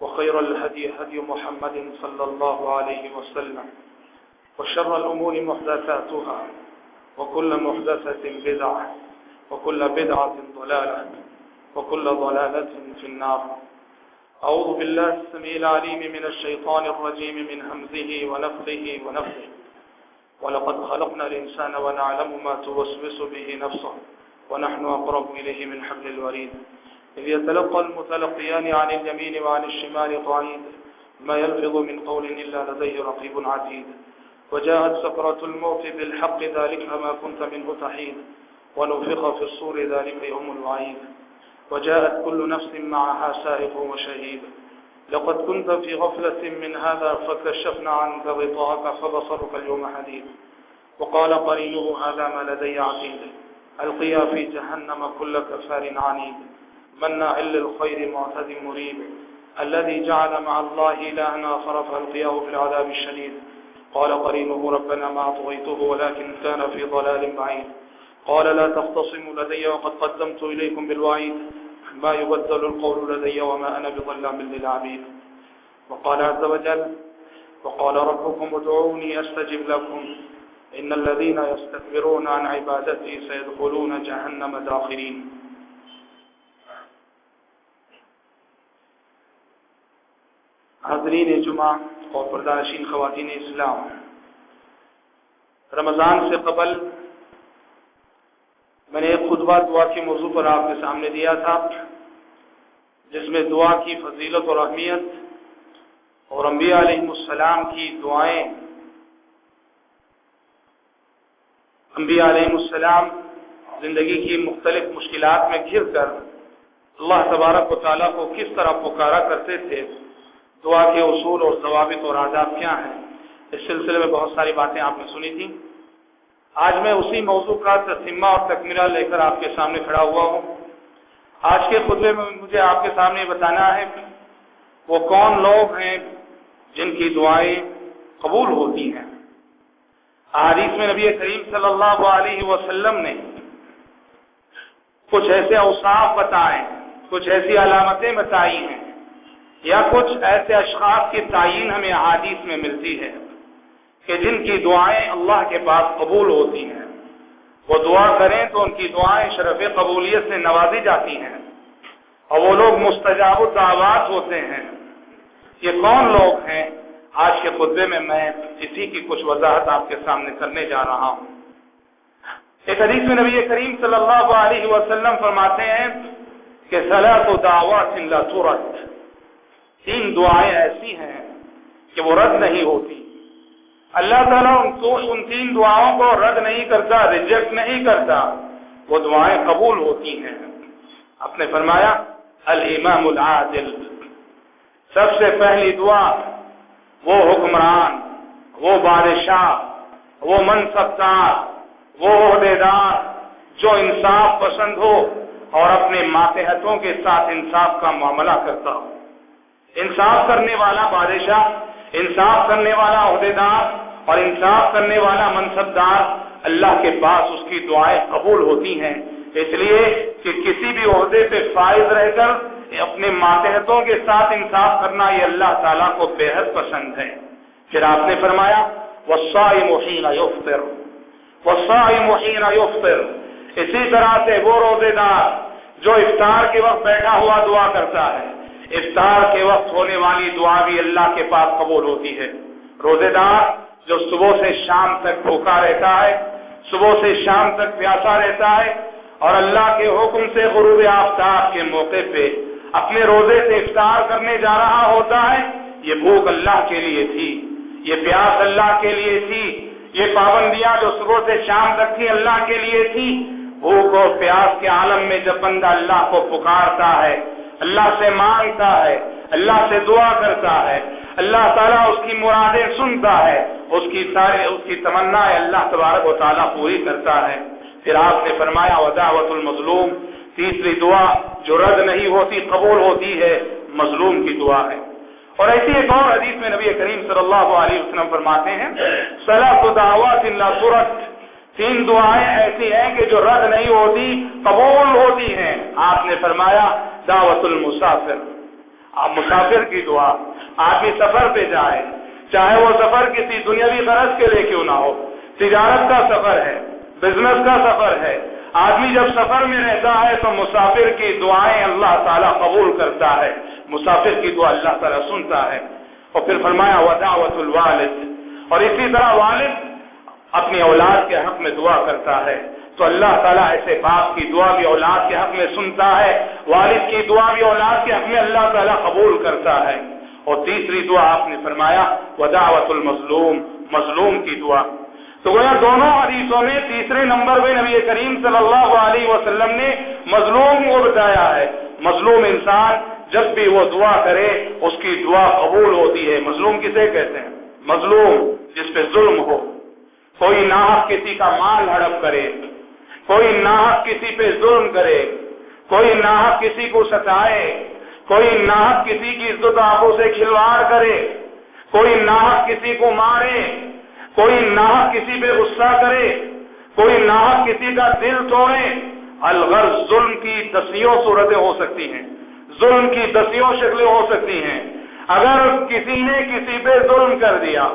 وخير الهدي هدي محمد صلى الله عليه وسلم وشر الأمور محدثاتها وكل محدثة بدعة وكل بدعة ضلالة وكل ضلالة في النار. أعوذ بالله السميع العليم من الشيطان الرجيم من همزه ونفخه ونفخه. ولقد خلقنا الإنسان ونعلم ما توسوس به نفسه ونحن أقرب إليه من حبل الوريد. إذ يتلقى المتلقيان عن اليمين وعن الشمال قعيد. ما يلفظ من قول إلا لديه رقيب عتيد. وجاءت سكرة الموت بالحق، ذلك ما كنت منه تحيد. ونفخ في الصور ذلك يوم الوعيد. وجاءت كل نفس معها سائق وشهيد. لقد كنت في غفلة من هذا، فكشفنا عنك غطاءك، فبصرك اليوم حديد. وقال قرينه، هذا ما لدي عتيد. القيا في جهنم كل كفار عنيد. مناع للخير معتد مريب الذي جعل مع الله إلهنا آخر فألقياه في العذاب الشديد. قال قرينه ربنا ما أطغيته ولكن كان في ضلال بعيد. قال لا تختصموا لدي وقد قدمت إليكم بالوعيد. ما يبدل القول لدي وما أنا بظلام للعبيد. وقال عز وجل، وقال ربكم ادعوني أستجب لكم. إن الذين يستكبرون عن عبادتي سيدخلون جهنم داخرين. حضرین جمعہ اور پردانشین خواتین اسلام۔ رمضان سے قبل میں نے ایک خطبہ دعا کے موضوع پر آپ کے سامنے دیا تھا، جس میں دعا کی فضیلت اور اہمیت اور انبیاء علیہ السلام کی دعائیں، انبیاء علیہ السلام زندگی کی مختلف مشکلات میں گھر کر اللہ تبارک و تعالیٰ کو کس طرح پکارا کرتے تھے۔ دعا کے اصول اور ضوابط اور آداب کیا ہیں؟ اس سلسلے میں بہت ساری باتیں آپ نے سنی تھیں۔ آج میں اسی موضوع کا تسمہ اور تکمیرہ لے کر آپ کے سامنے کھڑا ہوا ہوں۔ آج کے خطبے میں مجھے آپ کے سامنے بتانا ہے وہ کون لوگ ہیں جن کی دعائیں قبول ہوتی ہیں۔ حادیث میں نبی کریم صلی اللہ علیہ وسلم نے کچھ ایسے اوصاف بتائے، کچھ ایسی علامتیں بتائی ہیں یا کچھ ایسے اشخاص کی تعین ہمیں حادیث میں ملتی ہے کہ جن کی دعائیں اللہ کے پاس قبول ہوتی ہیں۔ وہ دعا کریں تو ان کی دعائیں شرف قبولیت سے نوازی جاتی ہیں۔ اور وہ لوگ مستجاب الدعوات ہوتے ہیں۔ یہ کون لوگ ہیں؟ آج کے خطبے میں میں اسی کی کچھ وضاحت آپ کے سامنے کرنے جا رہا ہوں۔ ایک حدیث میں نبی کریم صلی اللہ علیہ وسلم فرماتے ہیں کہ صلاح و دعوت تین دعائیں ایسی ہیں کہ وہ رد نہیں ہوتی۔ اللہ تعالیٰ ان تین دعاؤں کو رد نہیں کرتا ریجیکٹ نہیں کرتا، وہ دعائیں قبول ہوتی ہیں۔ آپ نے فرمایا، الامام العادل۔ سب سے پہلی دعا، وہ حکمران، وہ بادشاہ، وہ منصبدار وہ عہدے دار جو انصاف پسند ہو اور اپنے ماتحتوں کے ساتھ انصاف کا معاملہ کرتا ہو۔ انصاف کرنے والا بادشاہ، انصاف کرنے والا عہدیدار اور انصاف کرنے والا منصبدار اللہ کے پاس اس کی دعائیں قبول ہوتی ہیں۔ اس لیے کہ کسی بھی عہدے پہ فائز رہ کر اپنے ماتحتوں کے ساتھ انصاف کرنا یہ اللہ تعالیٰ کو بے حد پسند ہے۔ پھر آپ نے فرمایا محین یوفتر محین اسی طرح سے وہ روزے دار جو افطار کے وقت بیٹھا ہوا دعا کرتا ہے۔ افطار کے وقت ہونے والی دعا بھی اللہ کے پاس قبول ہوتی ہے۔ روزے دار جو صبح سے شام تک بھوکا رہتا ہے، صبح سے شام تک پیاسا رہتا ہے اور اللہ کے حکم سے غروب آفتاب کے موقع پہ اپنے روزے سے افطار کرنے جا رہا ہوتا ہے، یہ بھوک اللہ کے لیے تھی، یہ پیاس اللہ کے لیے تھی، یہ پابندیاں جو صبح سے شام تک تھی اللہ کے لیے تھی۔ بھوک اور پیاس کے عالم میں جب بندہ اللہ کو پکارتا ہے اللہ سے مانگتا ہے، اللہ سے دعا کرتا ہے، اللہ تعالیٰ اس کی مرادیں سنتا ہے، اس کی سارے اس کی تمنا اللہ تبارک و تعالیٰ پوری کرتا ہے۔ پھر آپ نے فرمایا وداوت المظلوم۔ تیسری دعا جو رد نہیں ہوتی، قبول ہوتی ہے، مظلوم کی دعا ہے۔ اور ایسی ایک اور حدیث میں نبی کریم صلی اللہ علیہ وسلم فرماتے ہیں صلاح دعوت اللہ تین دعائیں ایسی ہیں کہ جو رد نہیں ہوتی، قبول ہوتی ہیں۔ آپ نے فرمایا، دعوت المسافر۔ آپ مسافر کی دعا۔ آدمی سفر پہ جائے۔ چاہے وہ سفر کسی دنیاوی غرض کے لیے کیوں نہ ہو۔ تجارت کا سفر ہے بزنس کا سفر ہے۔ آدمی جب سفر میں رہتا ہے تو مسافر کی دعائیں اللہ تعالیٰ قبول کرتا ہے۔ مسافر کی دعا اللہ تعالیٰ سنتا ہے۔ اور پھر فرمایا وداوت الوالد۔ اور اسی طرح والد اپنی اولاد کے حق میں دعا کرتا ہے۔ تو اللہ تعالیٰ ایسے باپ کی دعا بھی اولاد کے حق میں سنتا ہے۔ والد کی دعا بھی اولاد کے حق میں اللہ تعالیٰ قبول کرتا ہے۔ اور تیسری دعا آپ نے فرمایا وداوت المظلوم، مظلوم کی دعا۔ تو گویا دونوں حدیثوں میں تیسرے نمبر پہ نبی کریم صلی اللہ علیہ وسلم نے مظلوم کو بتایا ہے۔ مظلوم انسان جب بھی وہ دعا کرے، اس کی دعا قبول ہوتی ہے۔ مظلوم کسے کہتے ہیں؟ مظلوم، جس پہ ظلم ہو۔ کوئی ناحق کسی کا مال ہڑپ کرے، کوئی ناحق کسی پہ ظلم کرے، کوئی ناحق کسی کو ستائے، کوئی ناحق کسی کی عزت آبوں سے کھلواڑ کرے، کوئی ناحق کسی کو مارے، کوئی ناحق کسی پہ غصہ کرے، کوئی ناحق کسی کا دل توڑے۔ الغرض ظلم کی دسیوں صورتیں ہو سکتی ہیں، ظلم کی دسیوں شکلیں ہو سکتی ہیں۔ اگر کسی نے کسی پہ ظلم کر دیا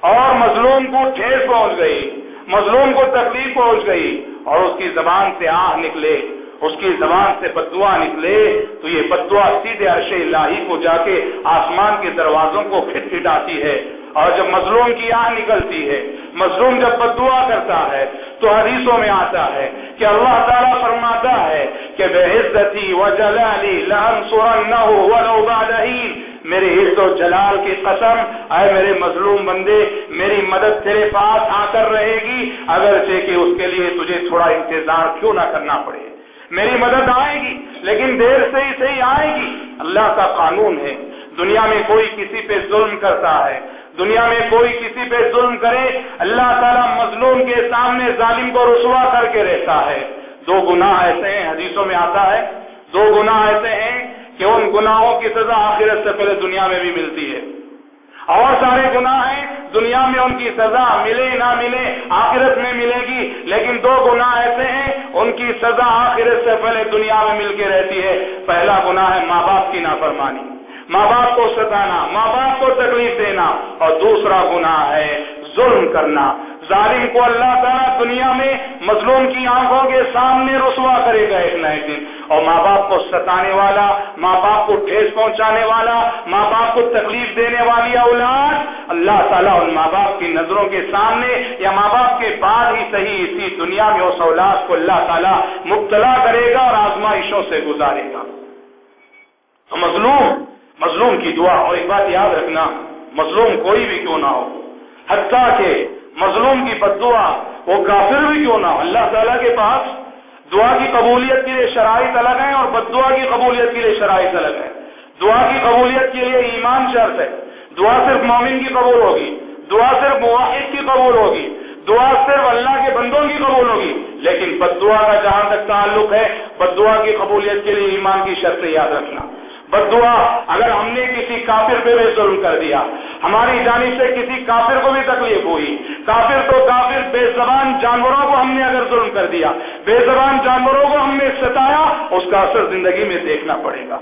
اور مظلوم کو ٹھیس پہنچ گئی، مظلوم کو تکلیف پہنچ گئی اور اس کی زبان سے آہ نکلے، اس کی زبان سے بدوا نکلے، تو یہ بدوا سیدھے عرش الہی کو جا کے آسمان کے دروازوں کو کھٹ کھٹاتی ہے اور جب مظلوم کی آہ نکلتی ہے، مظلوم جب بدعا کرتا ہے، تو حدیثوں میں آتا ہے کہ اللہ تعالیٰ فرماتا ہے کہ بے عزتی و جلالی لہم سورن نہ میرے عزت و جلال کی قسم، اے میرے مظلوم بندے، میری مدد تیرے پاس آ کر رہے گی، اگرچہ کہ اس کے لیے تجھے تھوڑا انتظار کیوں نہ کرنا پڑے۔ میری مدد آئے گی، لیکن دیر سے ہی صحیح آئے گی۔ اللہ کا قانون ہے۔ دنیا میں کوئی کسی پہ ظلم کرتا ہے۔ دنیا میں کوئی کسی پہ ظلم کرے، اللہ تعالیٰ مظلوم کے سامنے ظالم کو رسوا کر کے رہتا ہے۔ دو گناہ ایسے ہیں، حدیثوں میں آتا ہے، دو گناہ ایسے ہیں کہ ان گناہوں کی سزا آخرت سے پہلے دنیا میں بھی ملتی ہے۔ اور سارے گناہ ہیں، دنیا میں ان کی سزا ملے نہ ملے، آخرت میں ملے گی، لیکن دو گناہ ایسے ہیں، ان کی سزا آخرت سے پہلے دنیا میں مل کے رہتی ہے۔ پہلا گناہ ہے ماں باپ کی نافرمانی۔ ماں باپ کو ستانا، ماں باپ کو تکلیف دینا۔ اور دوسرا گناہ ہے ظلم کرنا۔ ظالم کو اللہ تعالیٰ دنیا میں مظلوم کی آنکھوں کے سامنے رسوا کرے گا ایک نہ ایک دن۔ اور ماں باپ کو ستانے والا، ماں باپ کو ٹھیس پہنچانے والا، ماں باپ کو تکلیف دینے والی اولاد، اللہ تعالیٰ ان ماں باپ کی نظروں کے سامنے یا ماں باپ کے بعد ہی صحیح اسی دنیا میں اس اولاد کو اللہ تعالیٰ مبتلا کرے گا اور آزمائشوں سے گزارے گا۔ تو مظلوم مظلوم کی دعا، اور ایک بات یاد رکھنا، مظلوم کوئی بھی کیوں نہ ہو۔ حتیٰ کہ مظلوم کی بد دعا وہ کافر بھی کیوں نہ اللہ تعالیٰ کے پاس دعا کی قبولیت کے لیے شرائط الگ ہیں اور بد دعا کی قبولیت کے لیے شرائط الگ ہیں۔ دعا کی قبولیت کے لیے ایمان شرط ہے۔ دعا صرف مومن کی قبول ہوگی۔ دعا صرف مواحد کی قبول ہوگی۔ دعا صرف اللہ کے بندوں کی قبول ہوگی۔ لیکن بد دعا کا جہاں تک تعلق ہے بد دعا کی قبولیت کے لیے ایمان کی شرط یاد رکھنا۔ بد دعا اگر ہم نے کسی کافر پہ بھی ظلم کر دیا ہماری جانب سے کسی کافر کو بھی تکلیف ہوئی۔ کافر تو کافر بے زبان جانوروں کو ہم نے اگر ظلم کر دیا، بے زبان جانوروں کو ہم نے ستایا، اس کا اثر زندگی میں دیکھنا پڑے گا۔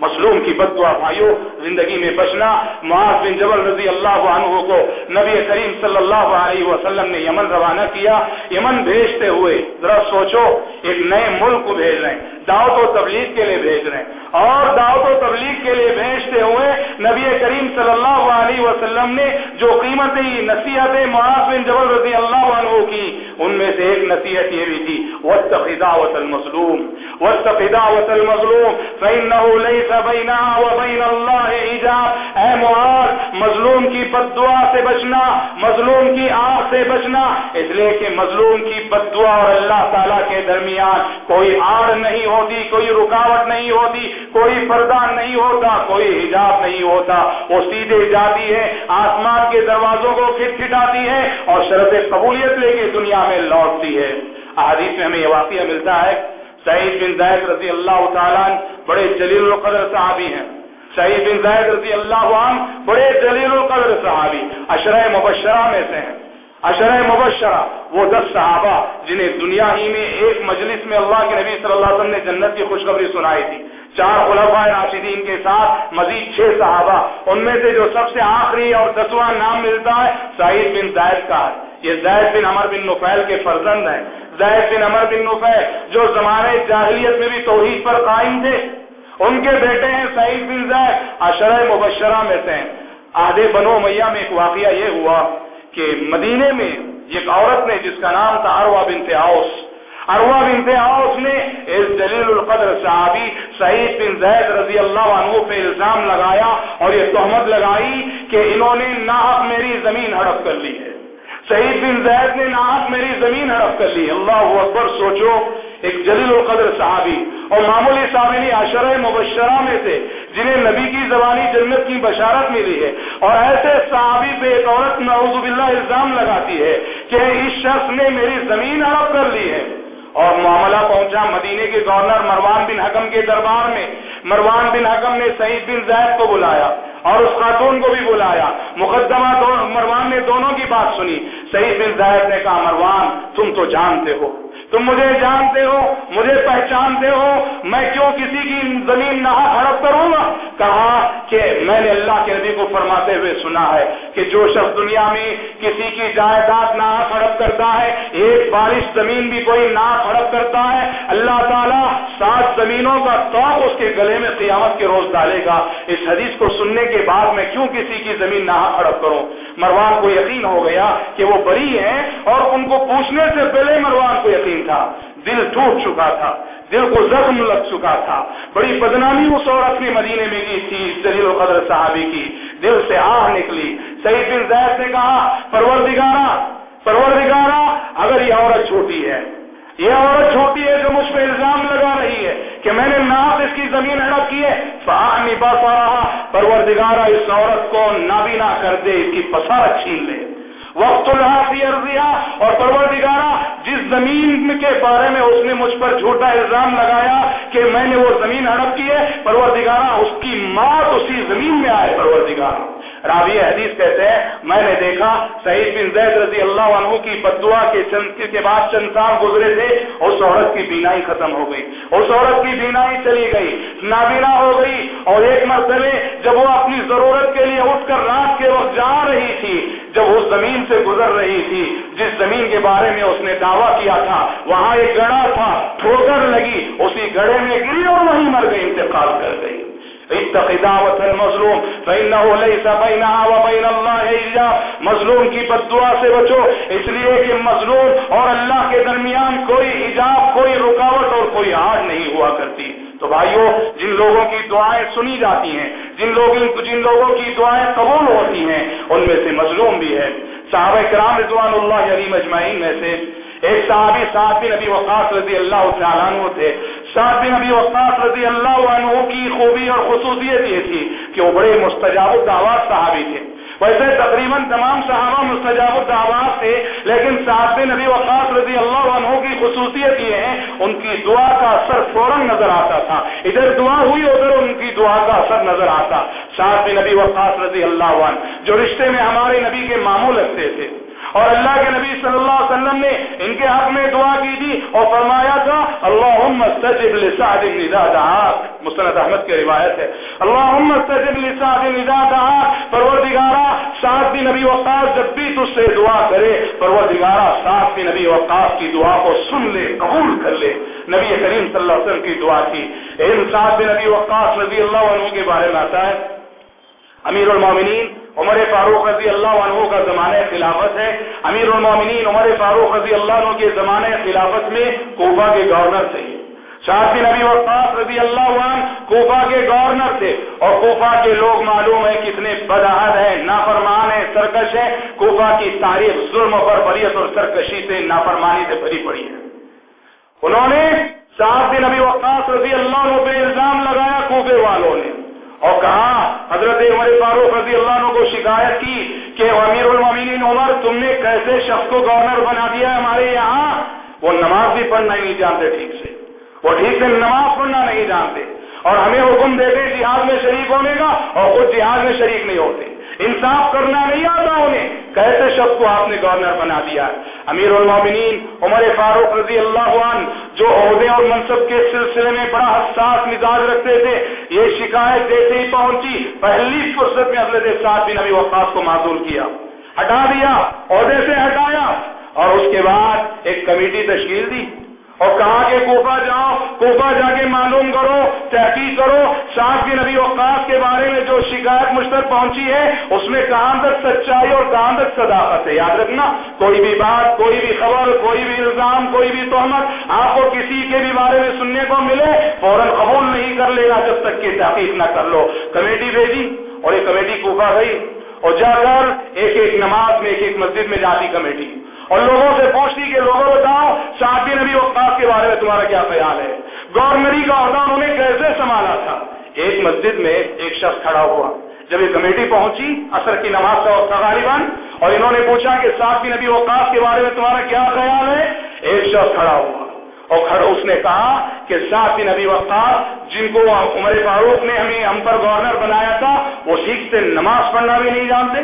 مظلوم کی بد دعا بھائیوں زندگی میں بچنا۔ معاذ بن جبل رضی اللہ عنہ کو نبی کریم صلی اللہ علیہ وسلم نے یمن روانہ کیا۔ یمن بھیجتے ہوئے ذرا سوچو، ایک نئے ملک کو بھیج رہے ہیں۔ دعوت و تبلیغ کے لیے بھیج رہے ہیں۔ اور دعوت و تبلیغ کے لیے بھیجتے ہوئے نبی کریم صلی اللہ علیہ وسلم نے جو قیمتی نصیحت معاذ بن جبل رضی اللہ عنہ کی، ان میں سے ایک نصیحت یہ بھی تھی وَاتَّقِدَاوَةَ الْمَظْلُومِ۔ وَاتَّقِدَاوَةَ الْمَظْلُومِ۔ فَإِنَّهُ لَيْسَ بَيْنَهَا وَبَيْنَ اللَّهِ عِجَابِ اے معاذ، مظلوم کی بد دعا سے بچنا، مظلوم کی آگ سے بچنا۔ اس لیے کہ مظلوم کی بد دعا اور اللہ تعالیٰ کے درمیان کوئی آڑ نہیں ہو ہوتی، کوئی رکاوٹ نہیں ہوتی، کوئی پردہ نہیں ہوتا، کوئی حجاب نہیں ہوتا۔ وہ سیدھے جاتی ہے، آسمان کے دروازوں کو کھٹ کھٹاتی ہے اور شرط قبولیت لے کے دنیا میں لوٹتی ہے۔ احادیث میں ہمیں یہ واقعہ ملتا ہے، سعید بن زید رضی اللہ تعالیٰ بڑے جلیل القدر صحابی ہیں۔ سعید بن زید رضی اللہ عنہ بڑے جلیل القدر صحابی اشرح مبشرہ میں سے ہیں۔ اشرح مبشرہ، وہ دس صحابہ جنہیں دنیا ہی میں ایک مجلس میں اللہ کے نبی صلی اللہ علیہ وسلم نے جنت کی خوشخبری سنائی تھی۔ چار خلفاء راشدین کے ساتھ مزید چھ صحابہ، ان میں سے جو سب سے آخری اور دسواں نام ملتا ہے، سعید بن زید کا ہے۔ یہ زید بن عمر بن نفیل کے فرزند ہیں۔ زید بن عمر بن نفیل جو زمانے جاہلیت میں بھی توحید پر قائم تھے۔ ان کے بیٹے ہیں سعید بن زید اشرح مبشرہ میں سے آدھے بنو میاں میں ایک واقعہ یہ ہوا کہ مدینے میں ایک عورت نے جس کا نام تھا اروا بنت اوس اروا بنت اوس نے اس جلیل القدر صحابی سعید بن زید رضی اللہ عنہ پہ الزام لگایا اور یہ تہمت لگائی کہ انہوں نے ناحق میری زمین ہڑپ کر لی ہے۔ سعید بن زید نے ناحق میری زمین ہڑپ کر لی اللہ اکبر، سوچو، ایک جلیل القدر صحابی اور معمولی صابنی عشرہ مبشرہ میں سے جنہیں نبی کی زبانی جنت کی بشارت ملی ہے اور ایسے صحابی پہ ایک عورت نعوذ باللہ الزام لگاتی ہے کہ اس شخص نے میری زمین ہڑپ کر لی ہے اور معاملہ پہنچا مدینے کے گورنر مروان بن حکم کے دربار میں۔ مروان بن حکم نے سعید بن زید کو بلایا اور اس خاتون کو بھی بلایا۔ مقدمہ مروان نے دونوں کی بات سنی۔ سعید بن زید نے کہا، مروان، تم تو جانتے ہو۔ تم مجھے جانتے ہو، مجھے پہچانتے ہو۔ میں کیوں کسی کی زمین نہ ہڑپ کروں گا؟ کہا کہ میں نے اللہ کے نبی کو فرماتے ہوئے سنا ہے کہ جو شخص دنیا میں کسی کی جائیداد نہ ہڑپ کرتا ہے، ایک بارش زمین بھی کوئی نہ ہڑپ کرتا ہے۔ اللہ تعالیٰ سات زمینوں کا توق اس کے گلے میں قیامت کے روز ڈالے گا۔ اس حدیث کو سننے کے بعد میں کیوں کسی کی زمین نہ ہڑپ کروں۔ مروان کو یقین ہو گیا کہ وہ بری ہیں اور ان کو پوچھنے سے پہلے مروان کو یقین تھا۔ دل ٹوٹ چکا تھا، دل کو زخم لگ چکا تھا۔ بڑی بدنامی اس عورت نے مدینے میں کی تھی، جلیل و قدر صحابی کی۔ دل سے آہ نکلی۔ سعید بن زید نے کہا پرور دگارا پرور دگارا اگر یہ عورت چھوٹی ہے، یہ عورت چھوٹی ہے جو مجھ پہ الزام کہ میں نے ناپ اس کی زمین ہڑپ کی ہے۔ فہانی باسا رہا۔ پرور دگارا اس عورت کو نابینا کر دے، اس کی پسارت چھین لے۔ وقت عرضیہ اور پروردگارہ، جس زمین کے بارے میں اس نے مجھ پر جھوٹا الزام لگایا کہ میں نے وہ زمین ہڑپ کی ہے، پروردگارہ، اس کی موت اسی زمین میں آئے، پروردگارہ۔ راوی حدیث کہتے ہیں، میں نے دیکھا سعید بن زید رضی اللہ عنہ کی بدعا کے چند کے بعد چند سال گزرے تھے اس عورت کی بینائی ختم ہو گئی۔ اس عورت کی بینائی چلی گئی۔ نابینا ہو گئی۔ اور ایک مرتبہ جب وہ اپنی ضرورت کے لیے اٹھ کر رات کے وقت جا رہی تھی، جب اس زمین سے گزر رہی تھی، جس زمین کے بارے میں اس نے دعویٰ کیا تھا، وہاں ایک گڑا تھا، ٹھوکر لگی، اسی گڑے میں گری اور وہیں مر گئی، انتقال کر گئی۔ اتقداوت المظلوم، فإنه ليس بينها وبين الله إلا مظلوم. کی بدعا سے بچو، اس لیے کہ مظلوم اور اللہ کے درمیان کوئی حجاب، کوئی رکاوٹ اور کوئی آڑ نہیں ہوا کرتی. تو بھائیوں جن لوگوں کی دعائیں سنی جاتی ہیں، جن لوگوں جن لوگوں کی دعائیں قبول ہوتی ہیں، ان میں سے مظلوم بھی ہے صحابہ کرام رضوان اللہ علی مجمعین میں سے ایک صحابی صاحب نبی وقاص رضی اللہ تعالیٰ عنہ تھے۔ صاحب نبی وقاص رضی اللہ عنہ کی خوبی اور خصوصیت یہ تھی کہ وہ بڑے مستجاب الدعوات صحابی تھے۔ ویسے تقریباً تمام صحابہ مستجاب الدعوات تھے، لیکن صاحب نبی وقاص رضی اللہ عنہ کی خصوصیت یہ ہے، ان کی دعا کا اثر فوراً نظر آتا تھا۔ ادھر دعا ہوئی، ادھر ان کی دعا کا اثر نظر آتا۔ صاحب نبی وقاص رضی اللہ عنہ، جو رشتے میں ہمارے نبی کے ماموں لگتے تھے۔ اور اللہ کے نبی صلی اللہ علیہ وسلم نے ان کے حق میں دعا کی تھی اور فرمایا تھا اللہ مستند احمد کی روایت ہے۔ اللہ پروردگارا سات بھی نبی وقاص جب بھی تجھ سے دعا کرے پروردگارا سات بھی نبی وقاص کی دعا کو سن لے، قبول کر لے۔ نبی کریم صلی اللہ علیہ وسلم کی دعا کی ان سات بھی نبی وقاص رضی اللہ عنہ کے بارے میں آتا ہے۔ امیر المومنین عمر فاروق رضی اللہ عنہ کا زمانہ خلافت ہے۔ امیر المومنین عمر فاروق رضی اللہ عنہ کے زمانہ خلافت میں کوفہ کے گورنر تھے۔ شاہ نبی وقاص رضی اللہ عنہ کوفہ کے گورنر تھے۔ اور کوفہ کے لوگ معلوم ہے کتنے بدعد ہیں، نافرمان ہیں، سرکش ہیں۔ کوفہ کی تاریخ ظلم پر بریت اور سرکشی سے نافرمانی سے بھری پڑی ہے۔ انہوں نے صاحب نبی وقاص رضی اللہ عنہ پہ الزام لگایا کوفے والوں نے۔ اور کہا، حضرت عمر فاروق رضی اللہ عنہ کو شکایت کی کہ امیر المین عمر، تم نے کیسے شخص کو گورنر بنا دیا ہے ہمارے یہاں؟ وہ نماز بھی پڑھنا ہی نہیں جانتے ٹھیک سے۔ وہ ٹھیک سے نماز پڑھنا نہیں جانتے۔ اور ہمیں حکم دیتے جہاد میں شریک ہونے کا اور خود جہاد میں شریک نہیں ہوتے۔ انصاف کرنا نہیں آتا انہیں۔ کیسے شخص کو آپ نے گورنر بنا دیا؟ امیر المومنین عمر فاروق رضی اللہ عنہ، جو عہدے اور منصب کے سلسلے میں بڑا حساس مزاج رکھتے تھے، یہ شکایت جیسے ہی پہنچی۔ پہلی فرصت میں حضرت سات بن ابھی وقاص کو معذور کیا۔ ہٹا دیا، عہدے سے ہٹایا۔ اور اس کے بعد ایک کمیٹی تشکیل دی۔ اور کہا کہ کوفہ جاؤ، کوفہ جا کے معلوم کرو، تحقیق کرو۔ شاہ کی نبی اوقات کے بارے میں جو شکایت مجھ تک پہنچی ہے، اس میں کہاں تک سچائی اور کہاں تک صداقت ہے۔ یاد رکھنا، کوئی بھی بات، کوئی بھی خبر، کوئی بھی الزام، کوئی بھی تہمت آپ کو کسی کے بھی بارے میں سننے کو ملے، فوراً قبول نہیں کر لے گا جب تک کہ تحقیق نہ کر لو۔ کمیٹی بھیجی اور یہ کمیٹی کوفہ گئی اور جا کر ایک ایک نماز میں، ایک ایک مسجد میں جاتی کمیٹی۔ اور لوگوں سے پوچھتی کہ لوگوں بتاؤ شادی نبی وقاص کے بارے میں تمہارا کیا خیال ہے؟ گورنری کا عہدہ انہوں نے کیسے سنبھالا تھا؟ ایک مسجد میں ایک شخص کھڑا ہوا۔ جب یہ کمیٹی پہنچی اثر کی نماز کا وقت غالباً، اور انہوں نے پوچھا کہ ساتھی نبی وقاص کے بارے میں تمہارا کیا خیال ہے؟ ایک شخص کھڑا ہوا۔ اور کھڑا اس نے کہا کہ ساتھی نبی وقاص جن کو عمر فاروق نے ہمیں ہم پر گورنر بنایا تھا، وہ سیکھ سے نماز پڑھنا بھی نہیں جانتے۔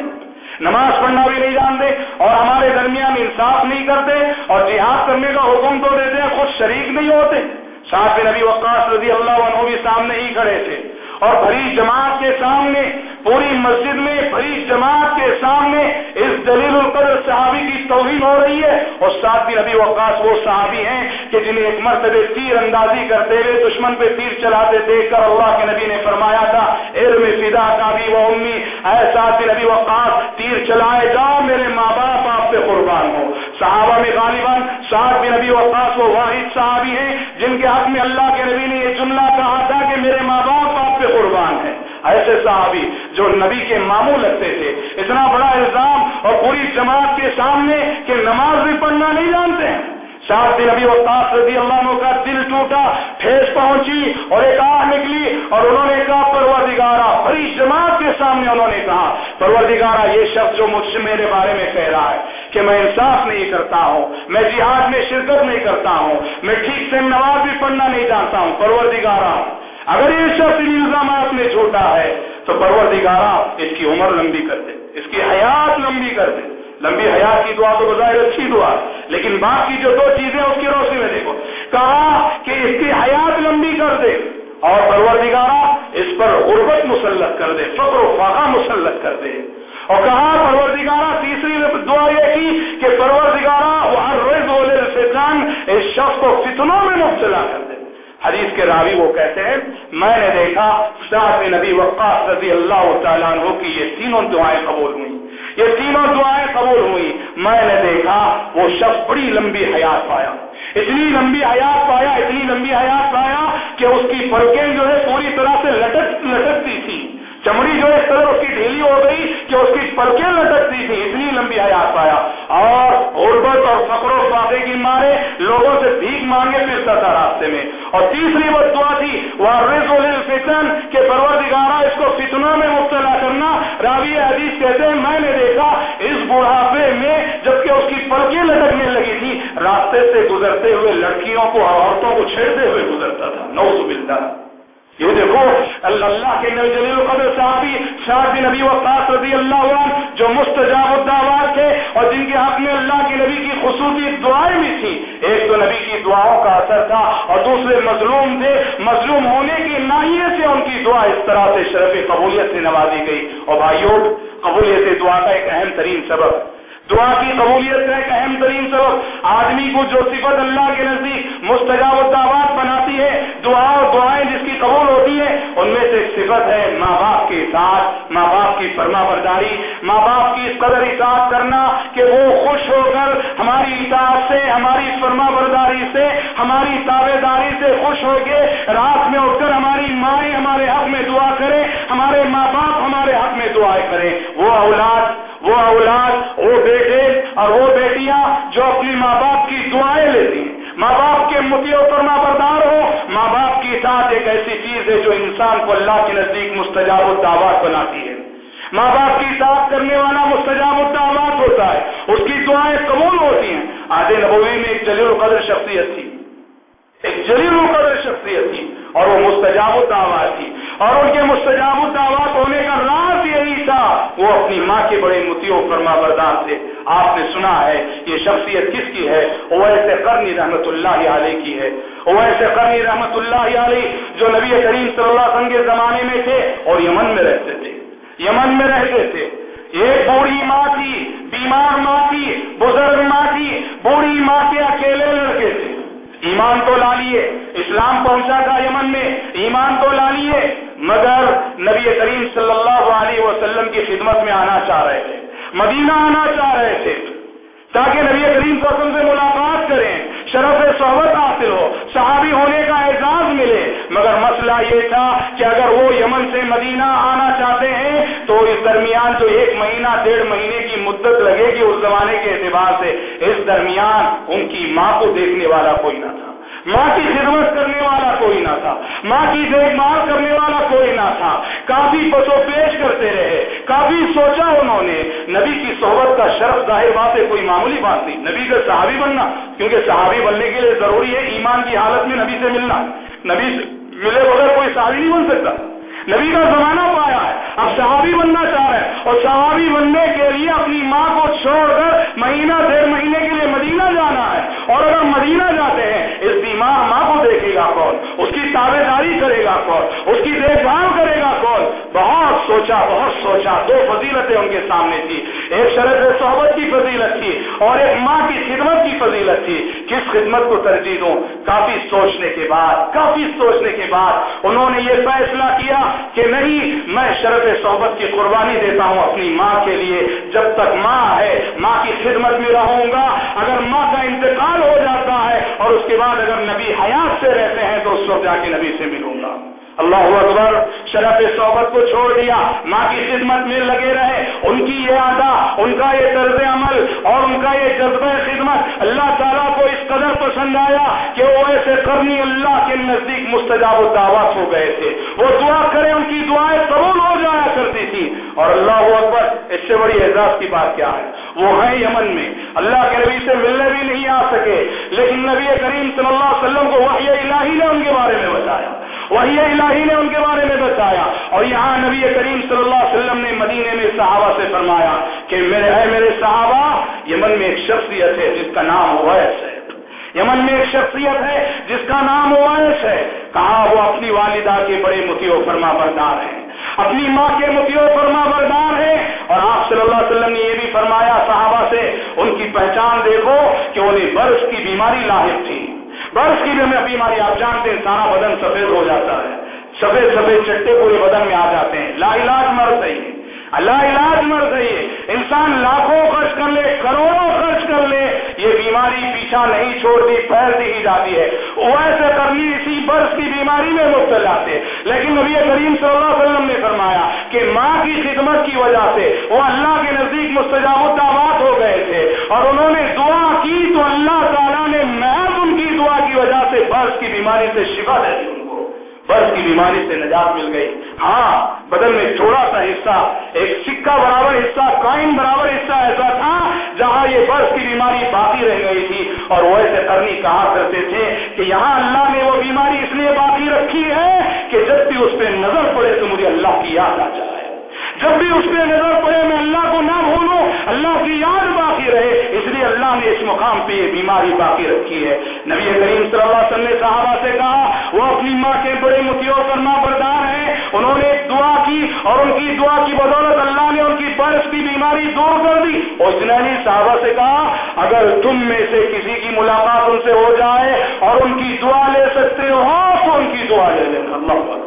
نماز پڑھنا بھی نہیں جانتے، اور ہمارے درمیان انصاف نہیں کرتے، اور جہاد کرنے کا حکم تو دیتے ہیں، خود شریک نہیں ہوتے۔ ساتھ نبی وقاص رضی اللہ عنہ بھی سامنے ہی کھڑے تھے۔ اور بھری جماعت کے سامنے، پوری مسجد میں بڑی جماعت کے سامنے اس دلیل القدر صحابی کی توہین ہو رہی ہے۔ اور ساتھ بھی نبی وقاص وہ صحابی ہیں کہ جنہیں ایک مرتبہ تیر اندازی کرتے ہوئے دشمن پہ تیر چلاتے دیکھ کر اللہ کے نبی نے فرمایا تھا، علم فدا کا بھی وہ امی، اے ساتھ نبی وقاص، تیر چلائے جاؤ، میرے ماں باپ آپ پہ قربان ہو صحابہ میں غالباً صاحب بن نبی وقاص وہ واحد صحابی ہیں، جن کے حق میں اللہ کے نبی نے یہ جملہ کہا تھا کہ میرے ماں باپ آپ پہ قربان ہے ایسے صحابی جو نبی کے ماموں لگتے تھے، اتنا بڑا الزام اور پوری جماعت کے سامنے کہ نماز بھی پڑھنا نہیں جانتے۔ ہیں سات دن ابھی وقاص رضی اللہ عنہ کا دل ٹوٹا ٹھیس پہنچی اور ایک آہ نکلی اور انہوں نے کہا پروردگارا بڑی جماعت کے سامنے انہوں نے کہا پروردگارا یہ شخص جو مجھ سے میرے بارے میں کہہ رہا ہے کہ میں انصاف نہیں کرتا ہوں، میں جہاد میں شرکت نہیں کرتا ہوں، میں ٹھیک سے نماز بھی پڑھنا نہیں جانتا ہوں پروردگارا اگر یہ شخص ان الزامات میں چھوٹا ہے تو پروردگارا اس کی عمر لمبی کر دے، اس کی حیات لمبی کر دے۔ لمبی حیات کی دعا تو بظاہر اچھی دعا لیکن باقی جو دو چیزیں اس کی روشنی میں دیکھو۔ کہا کہ اس کی حیات لمبی کر دے اور پروردگارا اس پر غربت مسلط کر دے فقر و فاقہ مسلط کر دے۔ اور کہا پروردگارا تیسری دعا یہ کی کہ پروردگارا وہ اس شخص کو فتنوں میں مبتلا کر دے۔ حدیث کے راوی وہ کہتے ہیں، میں نے دیکھا نبی وقاص رضی اللہ تعالیٰ عنہ کی یہ تینوں دعائیں قبول ہوئی یہ تینوں دعائیں قبول ہوئی میں نے دیکھا، وہ شخص بڑی لمبی حیات پایا اتنی لمبی حیات پایا اتنی لمبی حیات پایا کہ اس کی فرقیں جو ہے پوری طرح سے لٹک لٹکتی تھی۔ چمڑی جو اس طرح اس کی ڈھیلی ہو گئی کہ اس کی پلکیں لٹکتی تھی اتنی لمبی حیات پایا اور غربت اور فقر و فاقے کی مارے، لوگوں سے بھیک مانگے پھرتا تھا راستے میں۔ اور تیسری وہ دعا تھی وہ رز الفتن کے پروردگارا اس کو فتنوں میں مبتلا کرنا۔ راوی حدیث کہتے ہیں، میں نے دیکھا اس بڑھاپے میں جبکہ اس کی پلکیں لٹکنے لگی تھی راستے سے گزرتے ہوئے لڑکیوں کو عورتوں کو چھیڑتے ہوئے گزرتا تھا۔ نوز باللہ۔ یہ دیکھو، اللہ کے جلیل القدر صحابی شاہ بن نبی وقاص رضی اللہ عنہ، جو مستجاب الدعوات تھے اور جن کے حق میں اللہ کے نبی کی خصوصی دعائیں بھی تھیں۔ ایک تو نبی کی دعاؤں کا اثر تھا اور دوسرے مظلوم تھے۔ مظلوم ہونے کی ناحیے سے ان کی دعا اس طرح سے شرف قبولیت سے نوازی گئی۔ اور بھائیوں قبولیت دعا کا ایک اہم ترین سبب دعا کی قبولیت کا ایک اہم ترین سبب آدمی کو جو صفت اللہ کے نزدیک مستجاب الدعوات بناتی ہے، دعا اور دعائیں جس کی قبول ہوتی ہے ان میں سے صفت ہے ماں باپ کے ساتھ، ماں باپ کی فرما برداری، ماں باپ کی اس قدر اطاعت کرنا کہ وہ خوش ہو کر ہماری اطاعت سے، ہماری فرما برداری سے، ہماری تابے داری سے خوش ہو کے رات میں اٹھ کر ہماری مائیں ہمارے حق میں دعا کرے، ہمارے ماں باپ ہمارے حق میں دعائیں کریں۔ وہ اولاد وہ اولاد، وہ بیٹے اور وہ بیٹیاں جو اپنی ماں باپ کی دعائیں لیتی ہیں۔ ماں باپ کے متیوں پر ماں بردار ہو، ماں باپ کی ساتھ ایک ایسی چیز ہے جو انسان کو اللہ کے نزدیک مستجاب الدعوات بناتی ہے۔ ماں باپ کی ساتھ کرنے والا مستجاب الدعوات ہوتا ہے، اس کی دعائیں قبول ہوتی ہیں۔ آدھے نبوی میں ایک جلیل القدر شخصیت تھی۔ ایک جلیل القدر شخصیت تھی اور وہ مستجاب الدعوات تھی اور ان کے مستجاب الدعوات ہونے کا راز یہی تھا، وہ اپنی ماں کے بڑے متیوں فرما بردار تھے۔ آپ نے سنا ہے یہ شخصیت کس کی ہے؟ ویسے کرنی رحمت اللہ علیہ کی ہے۔ ویسے کرنی رحمت اللہ علیہ جو نبی کریم صلی اللہ علیہ وسلم کے زمانے میں تھے اور یمن میں رہتے تھے۔ یمن میں رہتے تھے۔ ایک بوڑھی ماں تھی، بیمار ماں تھی، بزرگ ماں تھی، بوڑھی ماں کے اکیلے لڑکے تھے۔ ایمان تو لا لیے، اسلام پہنچا تھا یمن میں، ایمان تو لا لیے، مگر نبی کریم صلی اللہ علیہ وسلم کی خدمت میں آنا چاہ رہے تھے، مدینہ آنا چاہ رہے تھے، تاکہ نبی کریم صلی اللہ علیہ وسلم سے ملاقات کریں، شرف صحبت حاصل ہو، صحابی ہونے کا مگر مسئلہ یہ تھا کہ اگر وہ یمن سے مدینہ آنا چاہتے ہیں تو اس درمیان جو ایک مہینہ، ڈیڑھ مہینے کی مدت لگے گی اس زمانے کے اعتبار سے، اس درمیان ان کی ماں کو دیکھنے والا کوئی نہ تھا، ماں کی خدمت کرنے والا کوئی نہ تھا، ماں کی دیکھ بھال کرنے والا کوئی نہ تھا۔ کافی پسو پیش کرتے رہے، کافی سوچا انہوں نے۔ نبی کی صحبت کا شرف ظاہر بات ہے، کوئی معمولی بات نہیں۔ نبی کا صحابی بننا، کیونکہ صحابی بننے کے لیے ضروری ہے ایمان کی حالت میں نبی سے ملنا۔ نبی سے ملے بغیر کوئی صحابی نہیں بن سکتا۔ نبی کا زمانہ پایا ہے۔ اب صحابی بننا چاہ رہے ہیں۔ اور صحابی بننے کے لیے اپنی ماں کو چھوڑ کر مہینہ، ڈیڑھ مہینے کے لیے مدینہ جانا ہے۔ اور اگر مدینہ جاتے ہیں، اس بیمار ماں کو دیکھے گا کون؟ اس کی تابے داری کرے گا کون؟ اس کی دیکھ بھال کرے گا کون؟ بہت سوچا بہت سوچا۔ دو فضیلتیں ان کے سامنے تھی ایک شرط صحبت کی فضیلت تھی اور ایک ماں کی خدمت کی فضیلت تھی۔ کس خدمت کو ترجیح دوں، کافی سوچنے کے بعد، کافی سوچنے کے بعد انہوں نے یہ فیصلہ کیا کہ نہیں، میں شرط صحبت کی قربانی دیتا ہوں اپنی ماں کے لیے۔ جب تک ماں ہے، ماں کی خدمت میں رہوں گا۔ اگر ماں کا انتقال ہو جاتا ہے اور اس کے بعد اگر نبی حیات سے رہتے ہیں تو اس وقت جا کے نبی سے ملوں گا۔ اللہ اکبر، شرف صحبت کو چھوڑ دیا۔ ماں کی خدمت میں لگے رہے۔ ان کی یہ آدھا ان کا یہ طرز عمل اور ان کا یہ جذبہ خدمت اللہ تعالیٰ کو اس قدر پسند آیا کہ وہ ایسے کرنی اللہ کے نزدیک مستجاب دعوت ہو گئے تھے۔ وہ دعا کرے، ان کی دعائیں قبول ہو جایا کرتی تھی۔ اور اللہ اکبر، اس سے بڑی اعزاز کی بات کیا ہے؟ وہ ہیں یمن میں۔ اللہ کے نبی سے ملنے بھی نہیں آ سکے، لیکن نبی کریم صلی اللہ علیہ وسلم کو وحی الہی نے ان کے بارے میں بتایا۔ وہی الہی نے ان کے بارے میں بتایا۔ اور یہاں نبی کریم صلی اللہ علیہ وسلم نے مدینے میں صحابہ سے فرمایا کہ میرے اے میرے صحابہ، یمن میں ایک شخصیت ہے جس کا نام اویس ہے۔ یمن میں ایک شخصیت ہے جس کا نام اویس ہے۔ کہا وہ اپنی والدہ کے بڑے متی و فرما بردار ہیں۔ اپنی ماں کے متی و فرما بردار ہیں۔ اور آپ صلی اللہ علیہ وسلم نے یہ بھی فرمایا صحابہ سے، ان کی پہچان دیکھو کہ انہیں برس کی بیماری لاحق تھی۔ برف کی بھی بیماری آپ جانتے ہیں سارا بدن سفید ہو جاتا ہے۔ سفید سفید چٹے پورے بدن میں آ جاتے ہیں۔ لا علاج مر صحیح ہے اللہ علاج مر صحیح انسان لاکھوں خرچ کر لے، کروڑوں خرچ کر لے، یہ بیماری پیچھا نہیں چھوڑتی، پھیلتی ہی جاتی ہے۔ ویسے کرنی اسی برس کی بیماری میں مبتلا آتے لیکن نبی کریم صلی اللہ علیہ وسلم نے فرمایا کہ ماں کی خدمت کی وجہ سے وہ اللہ کے نزدیک مستجاب الدعوات ہو گئے تھے اور انہوں نے دعا کی تو اللہ تعالیٰ نے محض ان کی دعا کی وجہ سے برس کی بیماری سے شفا دے دی ان کو۔ برس کی بیماری سے نجات مل گئی۔ ہاں بدن میں تھوڑا سا حصہ، ایک سکہ برابر حصہ، کائن برابر حصہ ایسا تھا جہاں یہ برس کی بیماری باقی رہ گئی تھی۔ اور وہ ایسے کرنی کہا کرتے تھے کہ یہاں اللہ نے وہ بیماری اس لیے باقی رکھی ہے کہ جب بھی اس پہ نظر پڑے تو مجھے اللہ کی یاد آ جائے۔ جب بھی اس پہ نظر پڑے میں اللہ کو نہ اللہ کی یاد باقی رہے، اس لیے اللہ نے اس مقام پہ یہ بیماری باقی رکھی ہے۔ نبی کریم صلی اللہ علیہ وسلم نے صحابہ سے کہا، وہ اپنی ماں کے بڑے متیوں فرما بردار ہیں۔ انہوں نے ایک دعا کی اور ان کی دعا کی بدولت اللہ نے ان کی برس کی بیماری دور کر دی۔ اس نے صحابہ سے کہا، اگر تم میں سے کسی کی ملاقات ان سے ہو جائے اور ان کی دعا لے سکتے ہو، تو ان کی دعا لے لینا۔ اللہ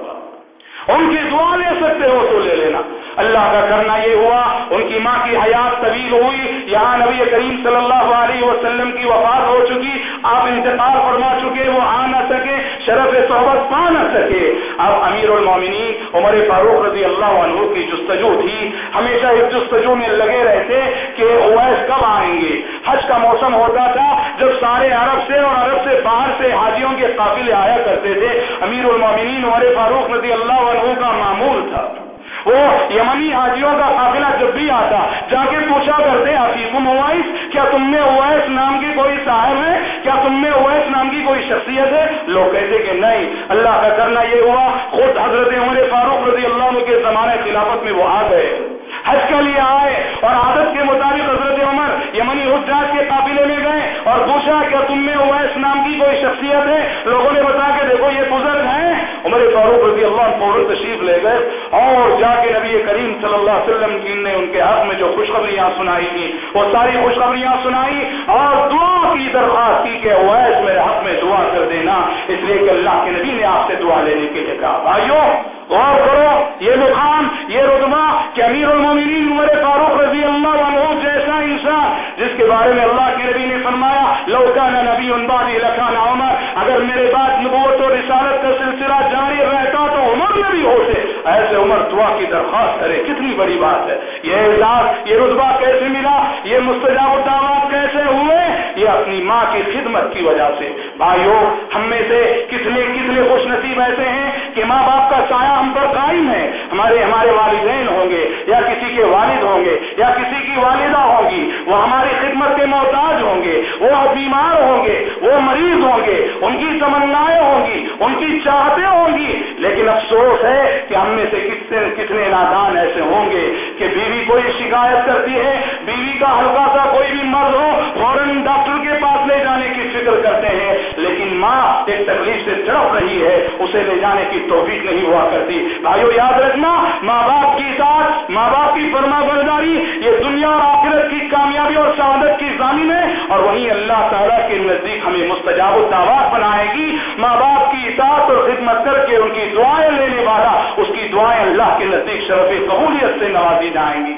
ان کی دعا لے سکتے ہو تو لے لینا۔ اللہ کا کرنا یہ ہوا، ان کی ماں کی حیات طویل ہوئی، یہاں نبی کریم صلی اللہ علیہ وسلم کی وفات ہو چکی، آپ انتقال فرما چکے، وہ آ نہ سکے، شرف صحبت پا نہ سکے۔ اب امیر المومنین عمر فاروق رضی اللہ عنہ کی جستجو تھی۔ ہمیشہ اس جستجو میں لگے رہتے کہ اویس کب آئیں گے۔ حج کا موسم ہوتا تھا، جب سارے عرب سے اور عرب سے باہر سے حاجیوں کے قافلے آیا کرتے تھے، امیر المومنین عمر فاروق رضی اللہ عنہ کا معمول تھا۔ وہ یمنی حاجیوں کا قافلہ جب بھی آتا، جا کے پوچھا کرتے حفیظ اوائس کیا تم میں اویس نام کی کوئی صاحب ہے؟ کیا تم میں اویس نام کی کوئی شخصیت ہے؟ لوگ کہتے کہ نہیں، اللہ کا کرنا یہ ہوا، خود حضرت عمر فاروق رضی اللہ عنہ کے زمانے خلافت میں وہ آ گئے۔ حج کے لیے آئے اور عادت کے مطابق حضرت عمر یمنی حجاج کے قابلے میں گئے۔ اور پوچھا کیا تم میں اویس نام کی کوئی شخصیت ہے؟ لوگوں نے بتا کے دیکھو یہ بزرگ ہیں۔ عمر فاروق رضی اللہ فوراً تشریف لے گئے اور جا کے نبی کریم صلی اللہ علیہ وسلم نے ان کے حق میں جو خوشخبریاں سنائی تھی وہ ساری خوشخبریاں سنائی اور دعا کی درخواست کی کہ اویس میرے حق میں دعا کر دینا، اس لیے کہ اللہ کے نبی نے آپ سے دعا لینے کے لیے کہا۔ بھائیوں، غور کرو، یہ مقام، یہ رتبہ کہ امیر المومنین عمر فاروق رضی اللہ عنہ جیسا انسان، جس کے بارے میں اللہ کے نبی نے فرمایا لوکانا نبی انبانی لکھانا عمر. اگر میرے بات نبوت و رسالت کا سلسلہ جاری رہتا تو عمر میں بھی ہوتے. ایسے عمر دعا کی درخواست کرے. کتنی بڑی بات ہے. یہ اعزاز، یہ رتبہ کیسے ملا؟ یہ مستجاب الدعوات کیسے ہوئے؟ یہ اپنی ماں کی خدمت کی وجہ سے. بھائیوں ہم میں سے کتنے کتنے خوش نصیب ایسے ہیں کہ ماں باپ کا سایہ ہم پر قائم ہے. ہمارے ہمارے والدین ہوں گے یا کسی کے والد ہوں گے یا کسی کی والدہ ہوں گی، وہ ہماری خدمت کے محتاج ہوں گے، وہ بیمار ہوں گے، وہ مریض ہوں گے، ان کی تمنائیں ہوں گی، ان کی چاہتے ہوں گی۔ لیکن افسوس ہے کہ ہم میں سے کتنے کتنے نادان ایسے ہوں گے کہ بیوی کوئی شکایت کرتی ہے، بیوی کا ہلکا سا کوئی بھی مرض ہو، فوراً ڈاکٹر کے پاس لے جانے کی فکر کرتے ہیں۔ لیکن ماں ایک تکلیف سے تڑپ رہی ہے، اسے لے جانے کی توفیق نہیں ہوا کرتی۔ بھائیو، یاد رکھنا، ماں باپ کی ساتھ، ماں باپ کی فرما برداری، یہ دنیا اور آخرت کی کامیابی اور شہادت کی ضامن ہے اور وہیں اللہ تعالیٰ کے نزدیک ہمیں مستجاب و دعوات بنائے گی۔ ماں باپ کی اطاعت اور خدمت کر کے ان کی دعائیں لینے والا، اس کی دعائیں اللہ کے نزدیک شرف قبولیت سے نوازی جائیں گی۔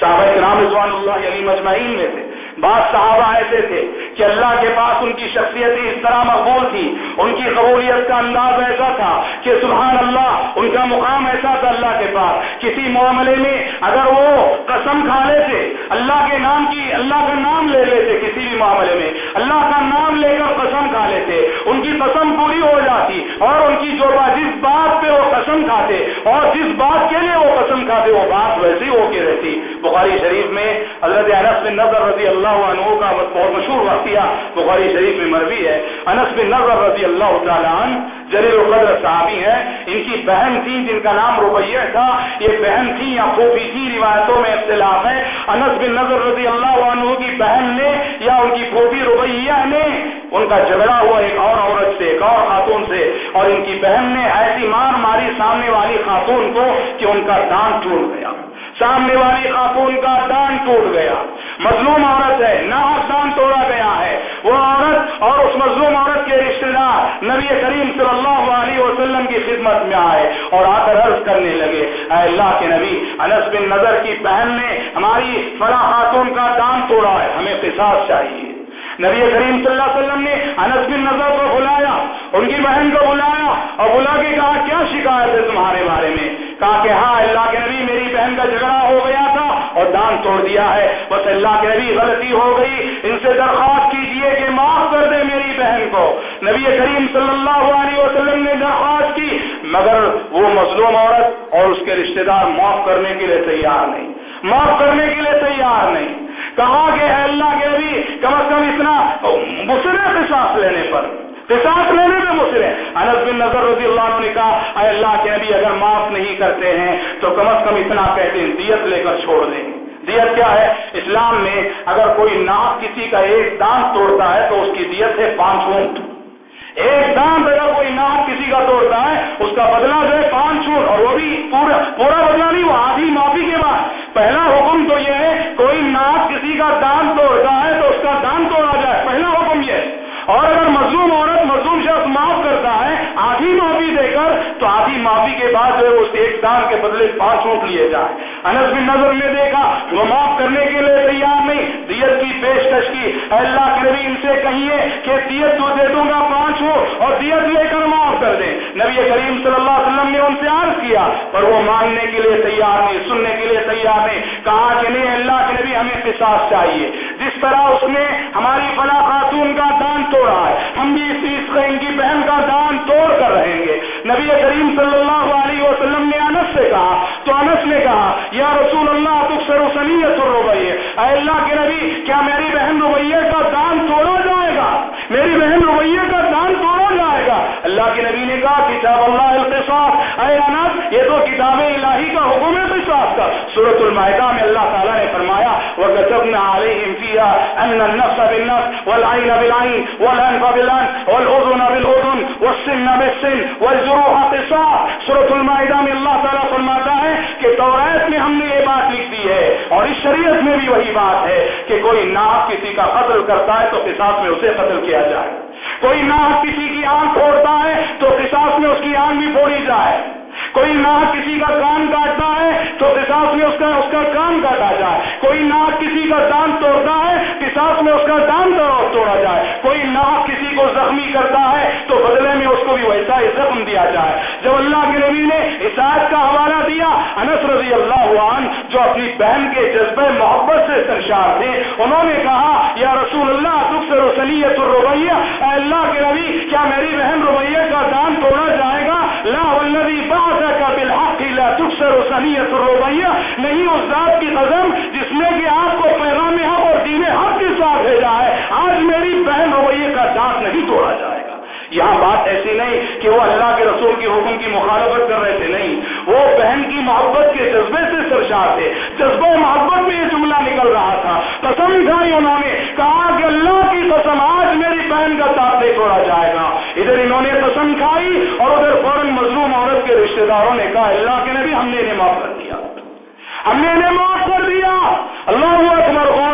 صحابہ کرام رضوان اللہ علی مجمعین میں سے بعض صحابہ ایسے تھے کہ اللہ کے پاس ان کی شخصیت اس طرح مقبول تھی ان کی قبولیت کا انداز ایسا تھا کہ سبحان اللہ، ان کا مقام ایسا تھا اللہ کے پاس۔ کسی معاملے میں اگر وہ قسم کھا لیتے، اللہ کے نام کی، اللہ کا نام لے لیتے کسی بھی معاملے میں، اللہ کا نام لے کر قسم کھا لیتے، ان کی قسم پوری ہو جاتی اور ان کی جو بات جس بات قسم کھاتے اور جس بات کے لیے وہ قسم کھاتے وہ بات ویسی ہو کے رہتی۔ بخاری شریف میں حضرت انس بن نظر رضی اللہ عنہ کا بہت مشہور واقعہ بخاری شریف میں مروی ہے۔ انس بن نظر رضی اللہ تعالیٰ عنہ جلیل القدر صحابی ہیں، ان کی بہن تھی، جن کا نام ربیہ تھا، یہ بہن تھی، یا پھوپھی تھی، روایتوں میں اختلاف ہے۔ انس بن نظر رضی اللہ عنہ کی بہن نے، یا ان کی پھوپھی ربیہ نے، ان کا جھگڑا ہوا ایک اور عورت سے، ایک اور خاتون سے۔ اور ان کی بہن نے ایسی مار ماری سامنے والی خاتون کو کہ ان کا دان ٹوٹ گیا۔ سامنے والی خاتون کا دان ٹوٹ گیا۔ مظلوم عورت ہے، نہ دان توڑا گیا ہے۔ وہ عورت اور اس مظلوم عورت کے رشتے دار نبی کریم صلی اللہ علیہ وسلم کی خدمت میں آئے اور آ کر عرض کرنے لگے، اے اللہ کے نبی، انس بن نظر کی بہن نے ہماری فلاں خاتون کا دان توڑا ہے، ہمیں قصاص چاہیے۔ نبی کریم صلی اللہ علیہ وسلم نے انس بن نظر کو بلایا، ان کی بہن کو بلایا اور بلا کے کہا، کیا شکایت ہے تمہارے بارے میں؟ کہا کہ ہاں اللہ کے نبی، میری بہن کا جھگڑا ہو گیا اور دان توڑ دیا ہے۔ بس اللہ کے نبی غلطی ہو گئی۔ ان سے درخواست کیجیے کہ معاف کر دے میری بہن کو۔ نبی کریم صلی اللہ علیہ وسلم نے درخواست کی، مگر وہ مظلوم عورت اور اس کے رشتہ دار معاف کرنے کے لیے تیار نہیں۔ معاف کرنے کے لیے تیار نہیں۔ کہا کہ اللہ کے نبی، کم از کم اتنا مسرے سانس لینے پر۔ قصاص لینے میں مسئلے انس بن نظر رضی اللہ عنہ نے کہا، اے اللہ کے نبی، اگر معاف نہیں کرتے ہیں، تو کم از کم اتنا کہتے ہیں دیت لے کر چھوڑ دیں۔ دیت کیا ہے؟ اسلام میں اگر کوئی ناک کسی کا ایک دانت توڑتا ہے، تو اس کی دیت ہے پانچ اونٹ۔ ایک دانت اگر کوئی ناک کسی کا توڑتا ہے، اس کا بدلہ جو ہے پانچ اونٹ، اور وہ بھی پورا پورا بدلہ نہیں، وہ آدھی معافی کے بعد۔ پہلا حکم تو یہ ہے، کوئی ناک کسی کا دان توڑتا ہے، تو اس کا دان توڑا جائے۔ پہلا حکم یہ اور اگر مظلوم عورت شخص معاف کرتا ہے آدھی معافی دے کر تو آدھی معافی کے بعد جو ہے اس ایک دان کے بدلے پانچ اونٹ لیے جائے۔ انس بن نظر نے دیکھا، وہ معاف کرنے کے لیے تیار نہیں۔ دیت کی پیشکش کی۔ اللہ کے نبی، ان سے کہیے کہ دیت تو دے دوں گا پانچ ہو اور دیت لے کر معاف کر دیں۔ نبی کریم صلی اللہ علیہ وسلم نے ان سے عرض کیا، پر وہ ماننے کے لیے تیار نہیں، سننے کے لیے تیار نہیں۔ کہا کہ نہیں اللہ کے نبی، ہمیں قصاص چاہیے۔ جس طرح اس نے ہماری فلاں خاتون کا دان توڑا ہے، ہم بھی اس چیز ان کی بہن کا دان توڑ کر رہیں گے۔ نبی کریم صلی اللہ علیہ وسلم نے انس سے کہا، تو انس نے کہا، یا رسول اللہ تخصر سروسنیت روبیے اے اللہ کے نبی، کیا میری بہن روبیے کا دان توڑا جائے گا؟ میری بہن روبیے کا دان توڑا اللہ کے نبی نے کہا، کتاب اللہ القصاص. اے انس، یہ تو کتاب الہی کا حکم ہے قصاص کا۔ سورۃ المائدہ میں اللہ تعالی نے فرمایا، وكتبنا عليهم فيها ان النفس بالنفس والعين بالعين والانف بالانف والاذن بالاذن والسن بالسن والجروح قصاص. سورۃ المائدہ میں اللہ تعالی فرماتا ہے کہ توریت میں ہم نے یہ بات لکھ دی ہے اور اس شریعت میں بھی وہی بات ہے کہ کوئی ناف کسی کا قتل کرتا ہے تو قصاص میں اسے قتل کیا جائے۔ کوئی نہ کسی کی آنکھ پھوڑتا ہے تو قصاص میں اس کی آنکھ بھی پھوڑی جائے۔ کوئی نہ کسی کا کان کاٹتا ہے تو قصاص میں اس کا اس کا کان کاٹا جائے۔ کوئی نہ کسی کا دان توڑتا ہے، قصاص میں اس کا دان توڑا جائے۔ کوئی نہ کسی کو زخمی کرتا دیا جائے۔ جب اللہ کے نبی نے عیسائیت کا حوالہ دیا، انس رضی اللہ عنہ جو اپنی بہن کے جذبے محبت سے سرشار تھے، انہوں نے کہا، یا رسول اللہ تک سے رسلیت الرویہ اے اللہ کے نبی، کیا میری بہن رویہ کا دان توڑا جائے گا؟ لا والذی بعث کا بالحق، لا تکسر سنیت الرویہ نہیں، اس ذات کی قدم جس نے کہ آپ کو پیغام حق اور دین حق کے ساتھ بھیجا ہے، آج میری بہن رویے کا دانت نہیں توڑا جائے۔ یہاں بات ایسی نہیں کہ وہ اللہ کے رسول کے حکم کی مخالفت کر رہے تھے، نہیں۔ وہ بہن کی محبت کے جذبے سے سرشار تھے۔ جذبہ محبت میں یہ جملہ نکل رہا تھا۔ قسم کھائی انہوں نے، کہا کہ اللہ کی قسم آج میری بہن کا دانت نہیں توڑا جائے گا۔ ادھر انہوں نے قسم کھائی اور ادھر فوراً مظلوم عورت کے رشتہ داروں نے کہا، اللہ کے نبی، ہم نے انہیں معاف کر دیا۔ ہم نے انہیں معاف کر دیا۔ اللہ اکبر غور کرو کہ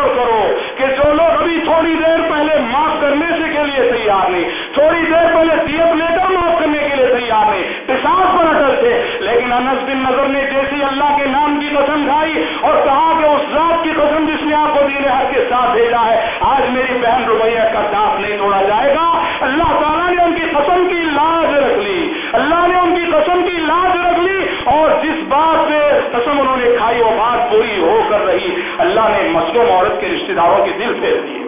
ابھی تھوڑی دیر پہلے معاف کرنے سے کے لیے تیار نہیں، تھوڑی دیر پہلے دیت لے کر معاف کرنے کے لیے تیار نہیں۔ پساس پر اٹل تھے، لیکن انس بن نظر نے جیسی اللہ کے نام کی قسم کھائی اور کہا کہ اس ذات کی قسم جس نے آپ کو دین حق کے ساتھ بھیجا ہے، آج میری بہن رویہ کا دانت نہیں توڑا جائے گا۔ اللہ تعالیٰ نے ان کی قسم کی لاج رکھ لی۔ اللہ نے ان کی قسم کی لاج رکھ لی اور جس بات سے قسم انہوں نے کھائی وہ بات پوری ہو کر رہی۔ اللہ نے مظلوم عورت کے رشتہ داروں کے دل پھیر دیے۔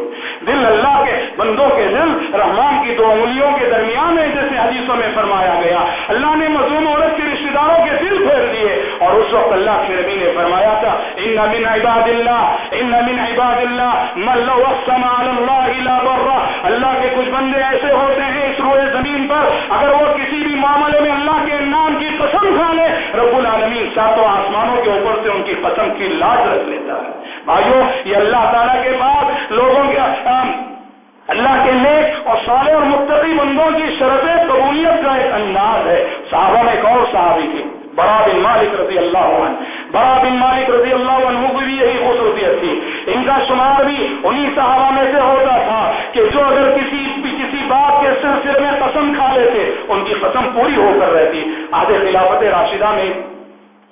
دل اللہ کے بندوں کے دل، رحمان کی دو انگلیوں کے درمیان ہے جیسے حدیثوں میں فرمایا گیا۔ اللہ نے مظلوم عورت کے رشتہ داروں کے دل پھیر دیے۔ اور اس وقت اللہ کے نبی نے فرمایا تھا، ان من عباد اللہ، ان من عباد اللہ، من لو اللہ لا برا اللہ کے کچھ بندے ایسے ہوتے ہیں اس روئے زمین پر، اگر وہ کسی بھی معاملے میں اللہ کے نام کی قسم کھا لے، رب العالمین ساتوں آسمانوں کے اوپر سے ان کی قسم کی لاج رکھ لیتا ہے۔ بھائیو، یہ اللہ تعالیٰ کے بعد لوگوں کے اللہ کے نیک اور صالح اور متقی بندوں کی شرط قبولیت کا ایک انداز ہے۔ صحابہ میں ایک اور صحابی تھی بڑا بن مالک رضی اللہ عنہ۔ بڑا بن مالک رضی اللہ عنہ کی بھی یہی خصوصیت تھی۔ ان کا شمار بھی انہی صحابہ میں سے ہوتا تھا کہ جو اگر کسی کسی بات کے سلسلے میں قسم کھا لیتے، ان کی قسم پوری ہو کر رہتی۔ آدھے خلافت راشدہ میں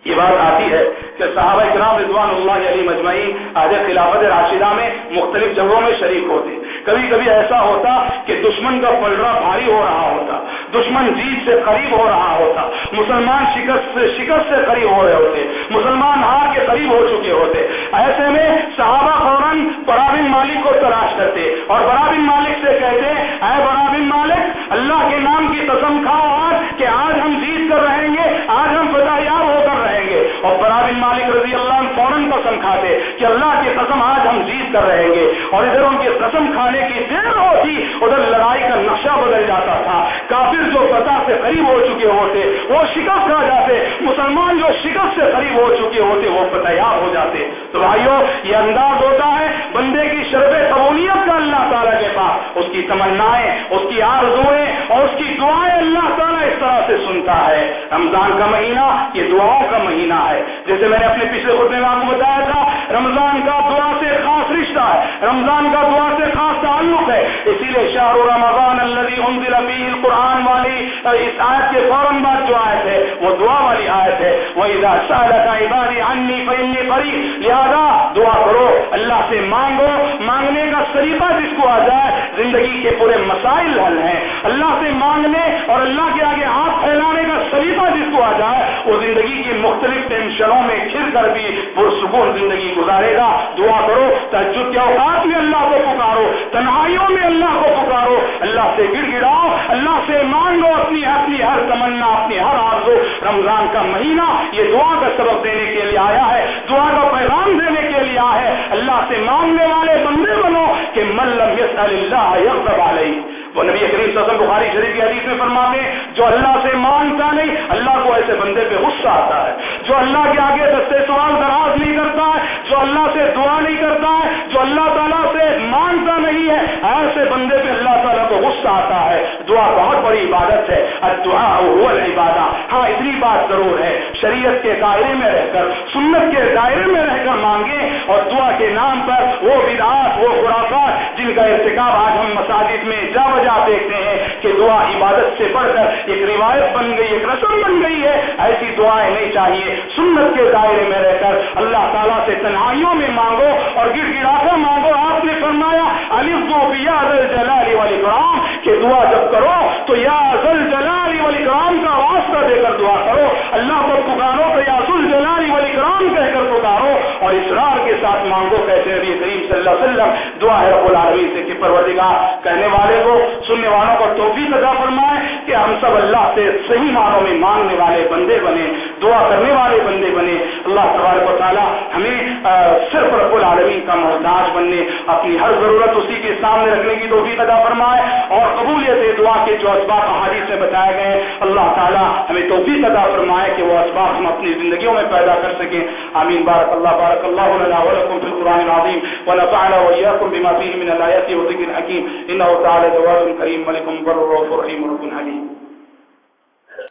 یہ بات آتی ہے کہ صحابہ کرام رضوان اللہ علی مجمعی آج خلافت راشدہ میں مختلف جگہوں میں شریک ہوتے کبھی کبھی ایسا ہوتا کہ دشمن کا پلڑا بھاری ہو رہا ہوتا، دشمن جیت سے قریب ہو رہا ہوتا، مسلمان شکست سے شکست سے قریب ہو رہے ہوتے، مسلمان ہار کے قریب ہو چکے ہوتے۔ ایسے میں صحابہ فوراً برابن مالک کو تلاش کرتے اور برابن مالک سے کہتے اے برابن مالک، اللہ کے نام کی قسم کھاؤ آج کہ آج ہم جیت کر رہیں گے آج ہم فتح یاب ہو کر رہیں گے اور برابن مالک رضی اللہ عنہ فوراً قسم کھاتے کہ اللہ کی قسم آج ہم جیت کر رہیں گے اور ادھر ان کی قسم کھانے کی دیر ہوتی، ادھر لڑائی کا نقشہ بدل جاتا تھا۔ کافر جو فتح سے قریب ہو چکے ہوتے، وہ شکست کھا جاتے، مسلمان جو شکست سے قریب ہو چکے ہوتے، وہ فتحیاب ہو جاتے۔ تو بھائیوں یہ انداز ہوتا ہے، بندے کی شرب قبولیت کا اللہ تعالیٰ کے پاس، اس کی تمنائیں، اس کی آرزویں اور اس کی دعائیں اللہ تعالیٰ اس طرح سے سنتا ہے۔ رمضان کا مہینہ یہ دعاؤں کا مہینہ ہے۔ جیسے میں نے اپنے پچھلے خطبے میں آپ کو بتایا تھا، رمضان کا دعا سے خاص رشتہ ہے، رمضان کا دعا سے خاص تعلق ہے، اسی لیے شاہ رمضان الذي انزل فيه القرآن والی اس آیت کے فوراً بعد جو آیت ہے، وہ دعا والی آیت ہے۔ وَإِذَا سَأَلَكَ عِبَادِي عَنِّي فَإِنِّي قَرِيبٌ، لہذا دعا کرو، اللہ سے مانگو۔ مانگنے کا طریقہ جس کو آ جائے زندگی کے پورے مسائل حل ہیں۔ اللہ سے مانگنے اور اللہ کے آگے ہاتھ پھیلانے کا طریقہ جس کو آ جائے، وہ زندگی کی مختلف ٹینشنوں میں کھل کر بھی پرسکون زندگی گزارے گا۔ دعا کرو تجد کے اوقات میں اللہ کو پکارو، تنہائیوں میں اللہ کو پکارو۔ اللہ سے گڑ گڑاؤ، اللہ سے مانگو اپنی اپنی ہر تمنا، اپنی ہر آرزو۔ رمضان کا مہینہ یہ دعا کا سبب دینے کے لیے آیا ہے، دعا کا پیغام دینے کے لیے آیا ہے۔ اللہ سے مانگنے والے بندے بنو کہ ملم یس اللہ یغضب علیہ۔ وہ نبی کریم صلی بخاری شریف کی حدیث میں فرماتے ہیں، جو اللہ سے مانگتا نہیں، اللہ کو ایسے بندے پہ غصہ آتا ہے۔ جو اللہ کے آگے دستے سوال دراز نہیں کرتا ہے، جو اللہ سے دعا نہیں کرتا ہے، جو اللہ تعالیٰ سے مانگتا نہیں ہے، ایسے بندے پہ اللہ تعالیٰ کو غصہ آتا ہے۔ دعا بہت بڑی عبادت ہے۔ دعا عبادت ہاں اتنی بات ضرور ہے۔ شریعت کے دائرے میں رہ کر، سنت کے دائرے میں رہ کر مانگے اور دعا کے نام پر وہ بدعات، وہ خرافات جن کا ارتکاب آج ہم مساجد میں جا بجا دیکھتے ہیں کہ دعا عبادت سے بڑھ کر ایک روایت بن گئی، ایک رسم بن گئی ہے۔ ایسی دعائیں نہیں چاہیے۔ سنت کے دائرے میں رہ کر اللہ تعالیٰ سے تنہائیوں میں مانگو اور گڑ گڑا کر مانگو۔ آپ نے فرمایا، الف جلالی والی کرام کہ دعا جب کرو تو یا ذل جلالی والی کرام کا واسطہ دے کر دعا کرو۔ اللہ کو پکارو تو یا ذل جلالی والی کرام کہہ کر پکارو اور اسرار کے ساتھ مانگو کہتے نبی اللہ علیہ وسلم، دعا ہے رب العالمین سے کہ پروردگار کہنے والے کو، سننے والوں کو توفیق ادا فرمائے کہ ہم سب اللہ سے صحیح معنوں میں مانگنے والے بندے بنے، دعا کرنے والے بندے بنے۔ اللہ تبارک و تعالی ہمیں صرف رب العالمین کا محتاج بننے، اپنی ہر ضرورت اسی کے سامنے رکھنے کی توفیق ادا فرمائے اور قبولیت دعا کے جو اسباب حادث میں بتائے گئے، اللہ تعالی ہمیں توفیق ادا فرمائے کہ وہ اسباب ہم اپنی زندگیوں میں پیدا کر سکیں۔ آمین۔ بارک اللہ بارک اللہ لنا فی القرآن العظیم۔ ونفعنا وإياكم بما فيه من الآيات والذكر الحكيم. إنه تعالى جواد كريم ملك بر وفرحيم رب حليم.